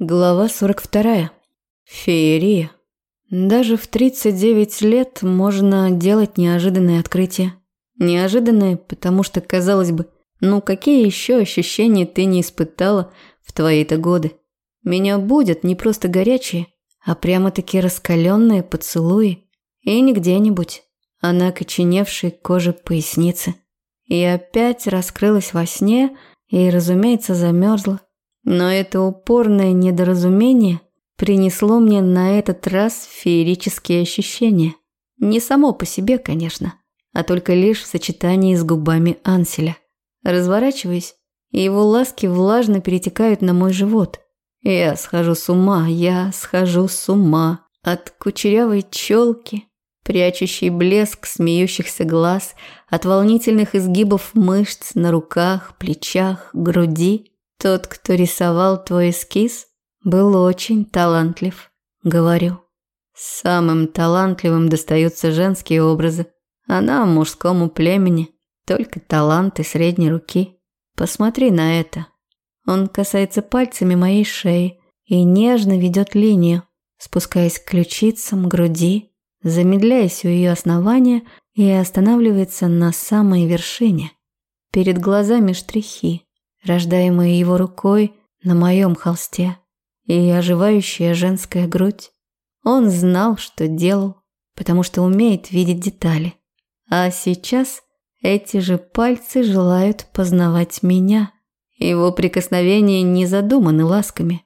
Глава 42. Феерия. Даже в 39 лет можно делать неожиданные открытия. Неожиданные, потому что, казалось бы, ну какие еще ощущения ты не испытала в твои-то годы? Меня будет не просто горячие, а прямо-таки раскаленные поцелуи. И не где-нибудь, а на окоченевшей коже поясницы. И опять раскрылась во сне и, разумеется, замерзла. Но это упорное недоразумение принесло мне на этот раз феерические ощущения. Не само по себе, конечно, а только лишь в сочетании с губами Анселя. Разворачиваясь, его ласки влажно перетекают на мой живот. Я схожу с ума, я схожу с ума от кучерявой челки, прячущей блеск смеющихся глаз, от волнительных изгибов мышц на руках, плечах, груди – тот, кто рисовал твой эскиз, был очень талантлив, говорю. Самым талантливым достаются женские образы, а нам, мужскому племени, только таланты средней руки. Посмотри на это. Он касается пальцами моей шеи и нежно ведет линию, спускаясь к ключицам, груди, замедляясь у ее основания и останавливается на самой вершине. Перед глазами штрихи, рождаемые его рукой на моем холсте, и оживающая женская грудь. Он знал, что делал, потому что умеет видеть детали. А сейчас эти же пальцы желают познавать меня. Его прикосновения не задуманы ласками.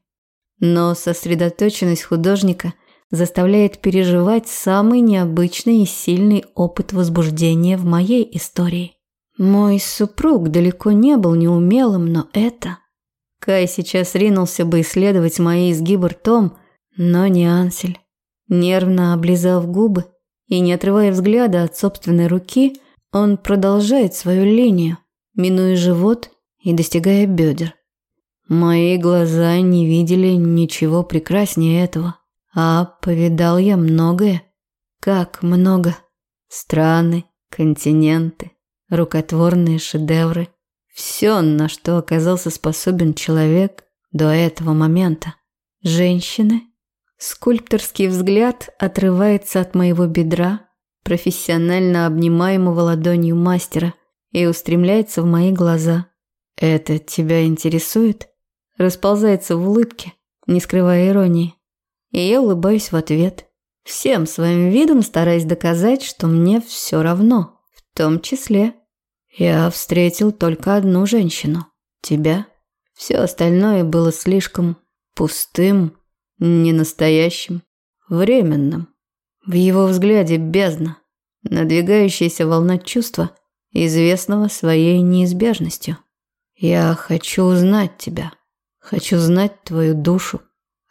Но сосредоточенность художника заставляет переживать самый необычный и сильный опыт возбуждения в моей истории. Мой супруг далеко не был неумелым, но это... Кай сейчас ринулся бы исследовать мои изгибы ртом, но не Ансель. Нервно облизав губы и не отрывая взгляда от собственной руки, он продолжает свою линию, минуя живот и достигая бедер. Мои глаза не видели ничего прекраснее этого, а повидал я многое. Как много. Страны, континенты, рукотворные шедевры. Все, на что оказался способен человек до этого момента. Женщины. Скульпторский взгляд отрывается от моего бедра, профессионально обнимаемого ладонью мастера, и устремляется в мои глаза. «Это тебя интересует?» Расползается в улыбке, не скрывая иронии. И я улыбаюсь в ответ, всем своим видом стараясь доказать, что мне все равно том числе. Я встретил только одну женщину. Тебя. Все остальное было слишком пустым, ненастоящим, временным. В его взгляде бездна, надвигающаяся волна чувства, известного своей неизбежностью. Я хочу узнать тебя. Хочу знать твою душу.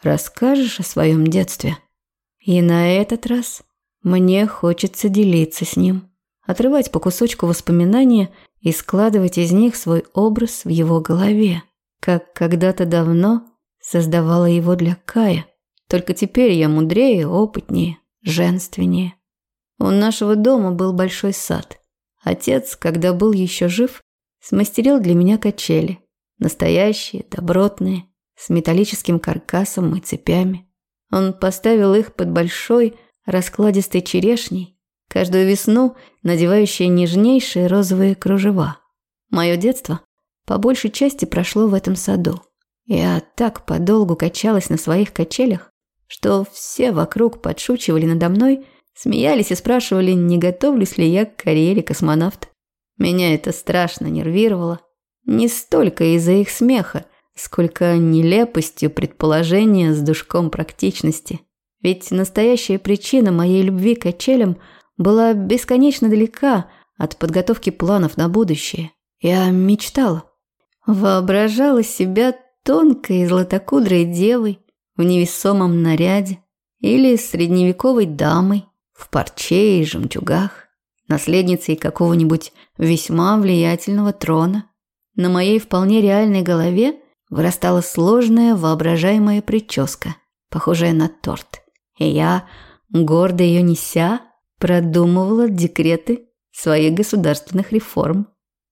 Расскажешь о своем детстве. И на этот раз мне хочется делиться с ним отрывать по кусочку воспоминания и складывать из них свой образ в его голове, как когда-то давно создавала его для Кая. Только теперь я мудрее, опытнее, женственнее. У нашего дома был большой сад. Отец, когда был еще жив, смастерил для меня качели. Настоящие, добротные, с металлическим каркасом и цепями. Он поставил их под большой, раскладистой черешней каждую весну надевающая нежнейшие розовые кружева. Мое детство по большей части прошло в этом саду. Я так подолгу качалась на своих качелях, что все вокруг подшучивали надо мной, смеялись и спрашивали, не готовлюсь ли я к карьере космонавта. Меня это страшно нервировало. Не столько из-за их смеха, сколько нелепостью предположения с душком практичности. Ведь настоящая причина моей любви к качелям – была бесконечно далека от подготовки планов на будущее. Я мечтала. Воображала себя тонкой златокудрой девой в невесомом наряде или средневековой дамой в парче и жемчугах, наследницей какого-нибудь весьма влиятельного трона. На моей вполне реальной голове вырастала сложная воображаемая прическа, похожая на торт. И я, гордо ее неся, продумывала декреты своих государственных реформ.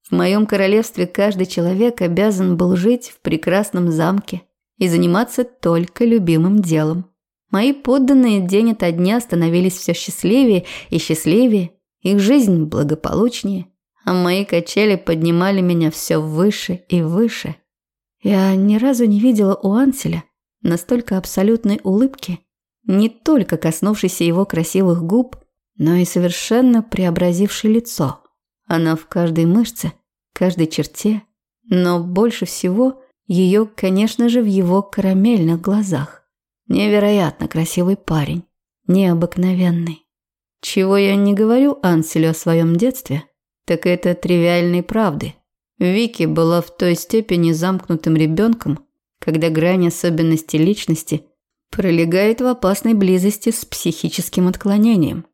В моем королевстве каждый человек обязан был жить в прекрасном замке, и заниматься только любимым делом. Мои подданные день ото дня становились все счастливее и счастливее, их жизнь благополучнее, а мои качели поднимали меня все выше и выше. Я ни разу не видела у Анселя настолько абсолютной улыбки, не только коснувшейся его красивых губ, но и совершенно преобразившей лицо. Она в каждой мышце, каждой черте, но больше всего ее, конечно же, в его карамельных глазах. Невероятно красивый парень, необыкновенный. Чего я не говорю Анселю о своем детстве, так это тривиальной правды. Вики была в той степени замкнутым ребенком, когда грань особенностей личности пролегает в опасной близости с психическим отклонением.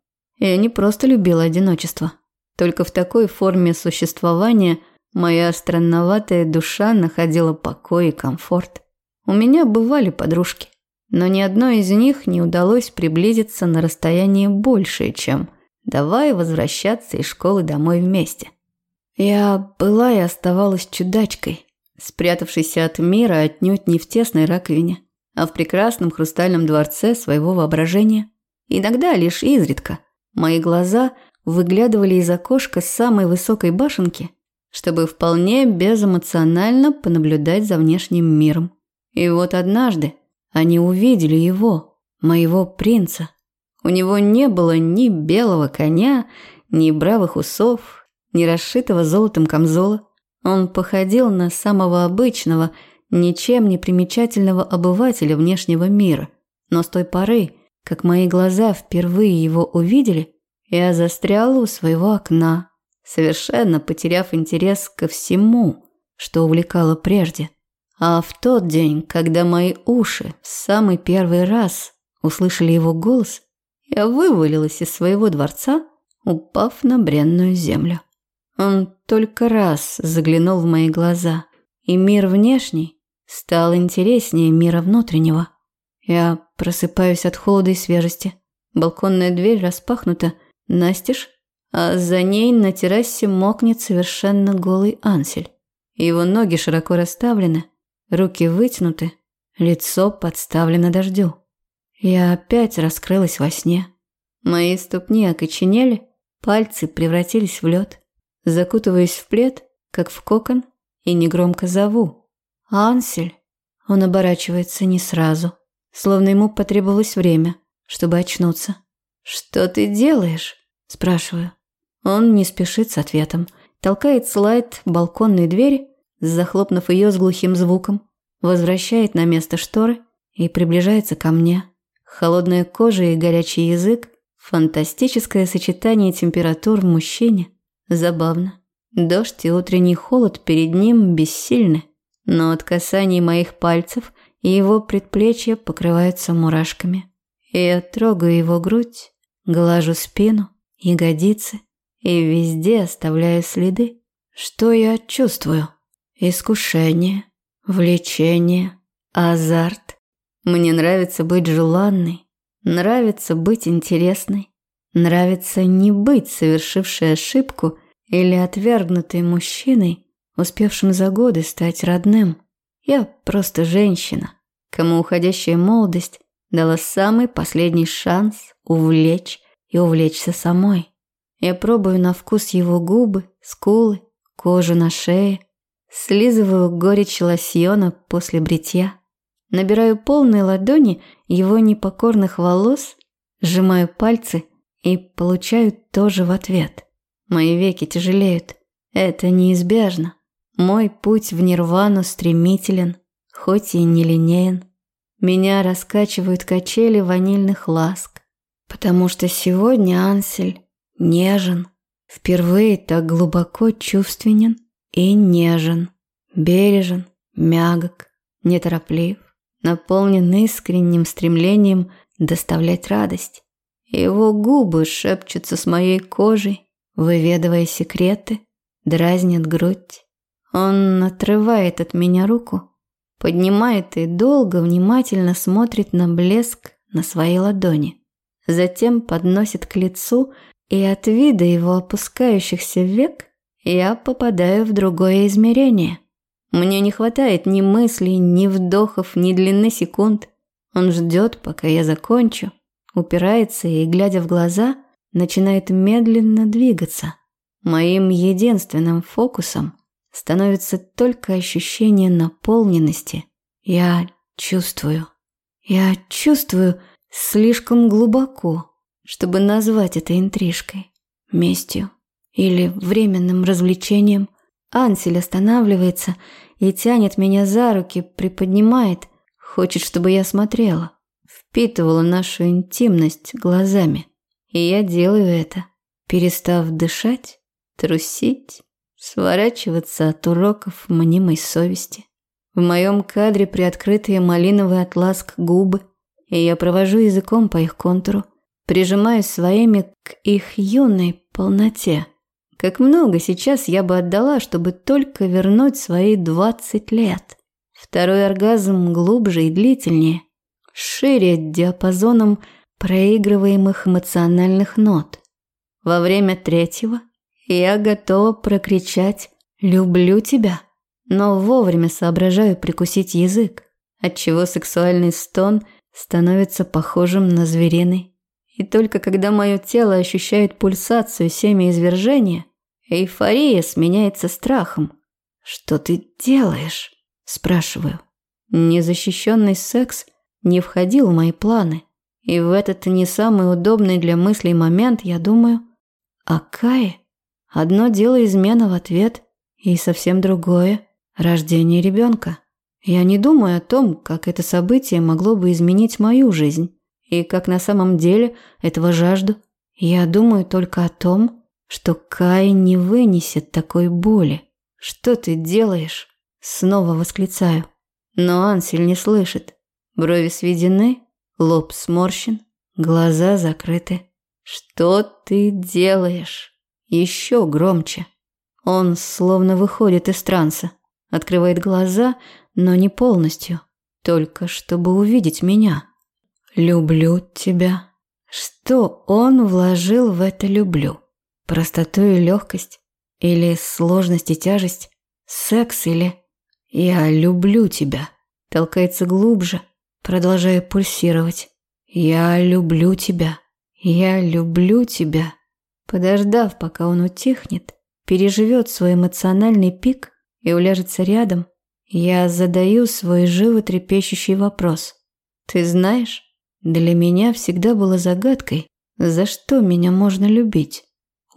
Я не просто любила одиночество. Только в такой форме существования моя странноватая душа находила покой и комфорт. У меня бывали подружки но ни одной из них не удалось приблизиться на расстояние большее, чем «давай возвращаться из школы домой вместе». Я была и оставалась чудачкой, спрятавшейся от мира отнюдь не в тесной раковине, а в прекрасном хрустальном дворце своего воображения. Иногда лишь изредка мои глаза выглядывали из окошка самой высокой башенки, чтобы вполне безэмоционально понаблюдать за внешним миром. И вот однажды, они увидели его, моего принца. У него не было ни белого коня, ни бравых усов, ни расшитого золотом камзола. Он походил на самого обычного, ничем не примечательного обывателя внешнего мира. Но с той поры, как мои глаза впервые его увидели, я застряла у своего окна, совершенно потеряв интерес ко всему, что увлекало прежде. А в тот день, когда мои уши в самый первый раз услышали его голос, я вывалилась из своего дворца, упав на бренную землю. Он только раз заглянул в мои глаза, и мир внешний стал интереснее мира внутреннего. Я просыпаюсь от холода и свежести. Балконная дверь распахнута, настежь, а за ней на террасе мокнет совершенно голый Ансель. Его ноги широко расставлены, Руки вытянуты, лицо подставлено дождю. Я опять раскрылась во сне. Мои ступни окоченели, пальцы превратились в лед. Закутываясь в плед, как в кокон, и негромко зову. «Ансель!» Он оборачивается не сразу, словно ему потребовалось время, чтобы очнуться. «Что ты делаешь?» – спрашиваю. Он не спешит с ответом, толкает слайд балконной двери захлопнув ее с глухим звуком, возвращает на место шторы и приближается ко мне. Холодная кожа и горячий язык – фантастическое сочетание температур в мужчине. Забавно. Дождь и утренний холод перед ним бессильны, но от касаний моих пальцев его предплечья покрываются мурашками. Я трогаю его грудь, глажу спину, ягодицы и везде оставляю следы. Что я чувствую? Искушение, влечение, азарт. Мне нравится быть желанной, нравится быть интересной, нравится не быть совершившей ошибку или отвергнутой мужчиной, успевшим за годы стать родным. Я просто женщина, кому уходящая молодость дала самый последний шанс увлечь и увлечься самой. Я пробую на вкус его губы, скулы, кожу на шее – Слизываю горечь лосьона после бритья. Набираю полные ладони его непокорных волос, сжимаю пальцы и получаю тоже в ответ. Мои веки тяжелеют. Это неизбежно. Мой путь в нирвану стремителен, хоть и нелинеен. Меня раскачивают качели ванильных ласк, потому что сегодня Ансель нежен, впервые так глубоко чувственен и нежен, бережен, мягок, нетороплив, наполнен искренним стремлением доставлять радость. Его губы шепчутся с моей кожей, выведывая секреты, дразнят грудь. Он отрывает от меня руку, поднимает и долго внимательно смотрит на блеск на своей ладони. Затем подносит к лицу, и от вида его опускающихся век я попадаю в другое измерение. Мне не хватает ни мыслей, ни вдохов, ни длины секунд. Он ждет, пока я закончу, упирается и, глядя в глаза, начинает медленно двигаться. Моим единственным фокусом становится только ощущение наполненности. Я чувствую. Я чувствую слишком глубоко, чтобы назвать это интрижкой, местью или временным развлечением. Ансель останавливается и тянет меня за руки, приподнимает, хочет, чтобы я смотрела, впитывала нашу интимность глазами. И я делаю это, перестав дышать, трусить, сворачиваться от уроков мнимой совести. В моем кадре приоткрытые малиновый атласк губы, и я провожу языком по их контуру, прижимаюсь своими к их юной полноте. Как много сейчас я бы отдала, чтобы только вернуть свои двадцать лет. Второй оргазм глубже и длительнее, шире диапазоном проигрываемых эмоциональных нот. Во время третьего я готова прокричать «люблю тебя», но вовремя соображаю прикусить язык, отчего сексуальный стон становится похожим на звериный. И только когда мое тело ощущает пульсацию семяизвержения, Эйфория сменяется страхом. «Что ты делаешь?» – спрашиваю. Незащищенный секс не входил в мои планы. И в этот не самый удобный для мыслей момент я думаю о Кае. Одно дело измена в ответ, и совсем другое – рождение ребенка. Я не думаю о том, как это событие могло бы изменить мою жизнь, и как на самом деле этого жажду. Я думаю только о том, что Кай не вынесет такой боли. «Что ты делаешь?» Снова восклицаю. Но Ансель не слышит. Брови сведены, лоб сморщен, глаза закрыты. «Что ты делаешь?» Еще громче. Он словно выходит из транса, открывает глаза, но не полностью, только чтобы увидеть меня. «Люблю тебя». Что он вложил в это «люблю»? Простоту и легкость? Или сложность и тяжесть? Секс или... Я люблю тебя. Толкается глубже, продолжая пульсировать. Я люблю тебя. Я люблю тебя. Подождав, пока он утихнет, переживет свой эмоциональный пик и уляжется рядом, я задаю свой животрепещущий вопрос. Ты знаешь, для меня всегда было загадкой, за что меня можно любить.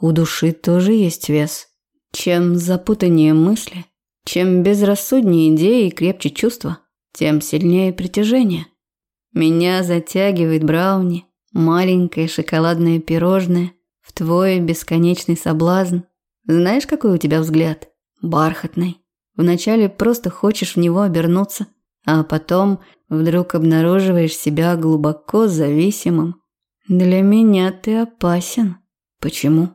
У души тоже есть вес. Чем запутаннее мысли, чем безрассуднее идеи и крепче чувства, тем сильнее притяжение. Меня затягивает брауни, маленькое шоколадное пирожное, в твой бесконечный соблазн. Знаешь, какой у тебя взгляд? Бархатный. Вначале просто хочешь в него обернуться, а потом вдруг обнаруживаешь себя глубоко зависимым. Для меня ты опасен. Почему?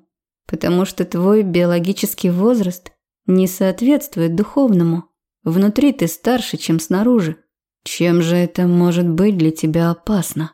потому что твой биологический возраст не соответствует духовному. Внутри ты старше, чем снаружи. Чем же это может быть для тебя опасно?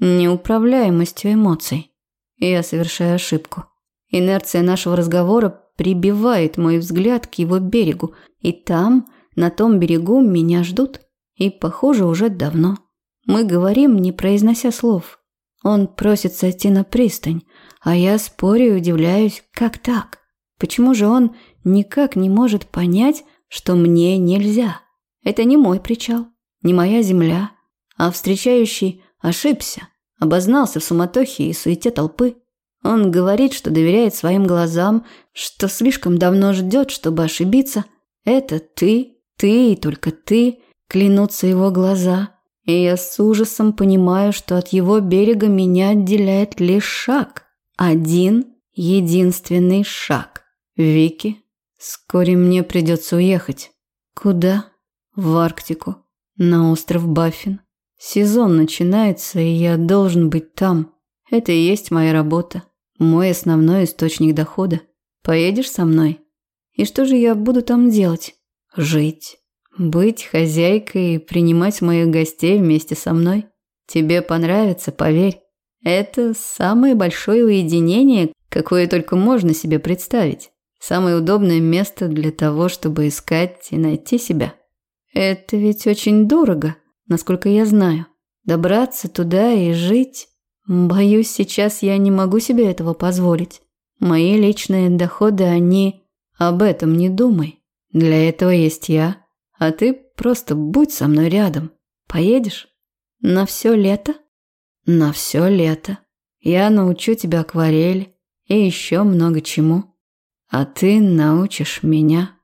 Неуправляемостью эмоций. Я совершаю ошибку. Инерция нашего разговора прибивает мой взгляд к его берегу, и там, на том берегу, меня ждут. И, похоже, уже давно. Мы говорим, не произнося слов. Он просит сойти на пристань, а я спорю и удивляюсь, как так? Почему же он никак не может понять, что мне нельзя? Это не мой причал, не моя земля, а встречающий ошибся, обознался в суматохе и суете толпы. Он говорит, что доверяет своим глазам, что слишком давно ждет, чтобы ошибиться. Это ты, ты и только ты, клянутся его глаза. И я с ужасом понимаю, что от его берега меня отделяет лишь шаг. Один единственный шаг. Вики, вскоре мне придется уехать. Куда? В Арктику. На остров Баффин. Сезон начинается, и я должен быть там. Это и есть моя работа. Мой основной источник дохода. Поедешь со мной? И что же я буду там делать? Жить. Быть хозяйкой и принимать моих гостей вместе со мной. Тебе понравится, поверь. Это самое большое уединение, какое только можно себе представить. Самое удобное место для того, чтобы искать и найти себя. Это ведь очень дорого, насколько я знаю. Добраться туда и жить. Боюсь, сейчас я не могу себе этого позволить. Мои личные доходы, они... Об этом не думай. Для этого есть я. А ты просто будь со мной рядом. Поедешь? На все лето? На все лето. Я научу тебя акварели и еще много чему. А ты научишь меня.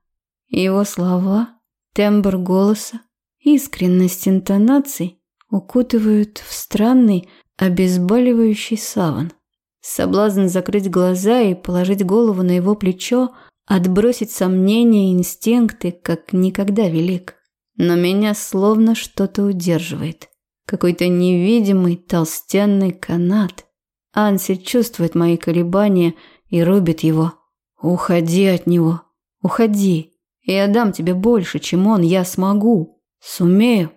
Его слова, тембр голоса, искренность интонаций укутывают в странный, обезболивающий саван. Соблазн закрыть глаза и положить голову на его плечо, отбросить сомнения и инстинкты, как никогда велик. Но меня словно что-то удерживает. Какой-то невидимый толстенный канат. Ансель чувствует мои колебания и рубит его. «Уходи от него. Уходи. Я дам тебе больше, чем он. Я смогу. Сумею»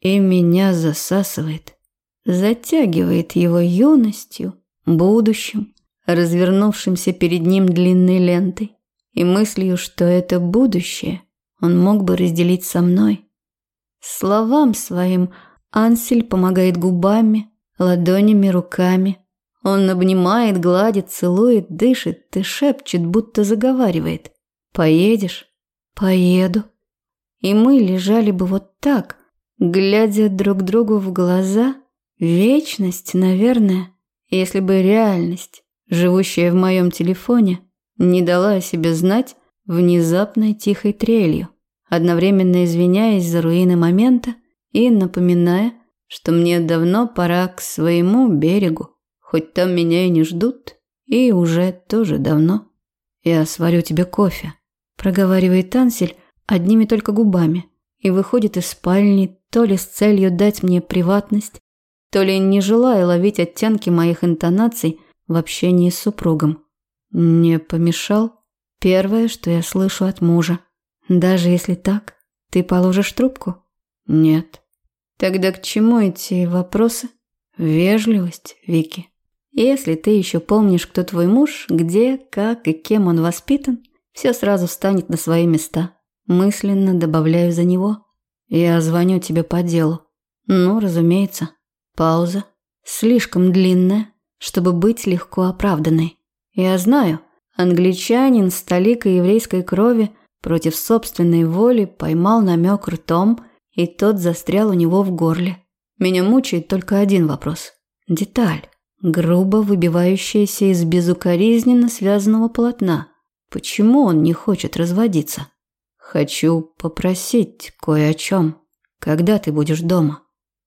и меня засасывает, затягивает его юностью, будущим, развернувшимся перед ним длинной лентой, и мыслью, что это будущее он мог бы разделить со мной. Словам своим Ансель помогает губами, ладонями, руками. Он обнимает, гладит, целует, дышит и шепчет, будто заговаривает. «Поедешь?» «Поеду». И мы лежали бы вот так, глядя друг другу в глаза, вечность, наверное, если бы реальность, живущая в моем телефоне, не дала о себе знать внезапной тихой трелью, одновременно извиняясь за руины момента и напоминая, что мне давно пора к своему берегу, хоть там меня и не ждут, и уже тоже давно. «Я сварю тебе кофе», – проговаривает Тансель одними только губами и выходит из спальни то ли с целью дать мне приватность, то ли не желая ловить оттенки моих интонаций в общении с супругом. Не помешал? Первое, что я слышу от мужа. Даже если так, ты положишь трубку? Нет. Тогда к чему эти вопросы? Вежливость, Вики. Если ты еще помнишь, кто твой муж, где, как и кем он воспитан, все сразу станет на свои места. Мысленно добавляю за него. Я звоню тебе по делу. Ну, разумеется. Пауза. Слишком длинная, чтобы быть легко оправданной. Я знаю, англичанин с толикой еврейской крови против собственной воли поймал намек ртом, и тот застрял у него в горле. Меня мучает только один вопрос. Деталь, грубо выбивающаяся из безукоризненно связанного полотна. Почему он не хочет разводиться? Хочу попросить кое о чем. Когда ты будешь дома?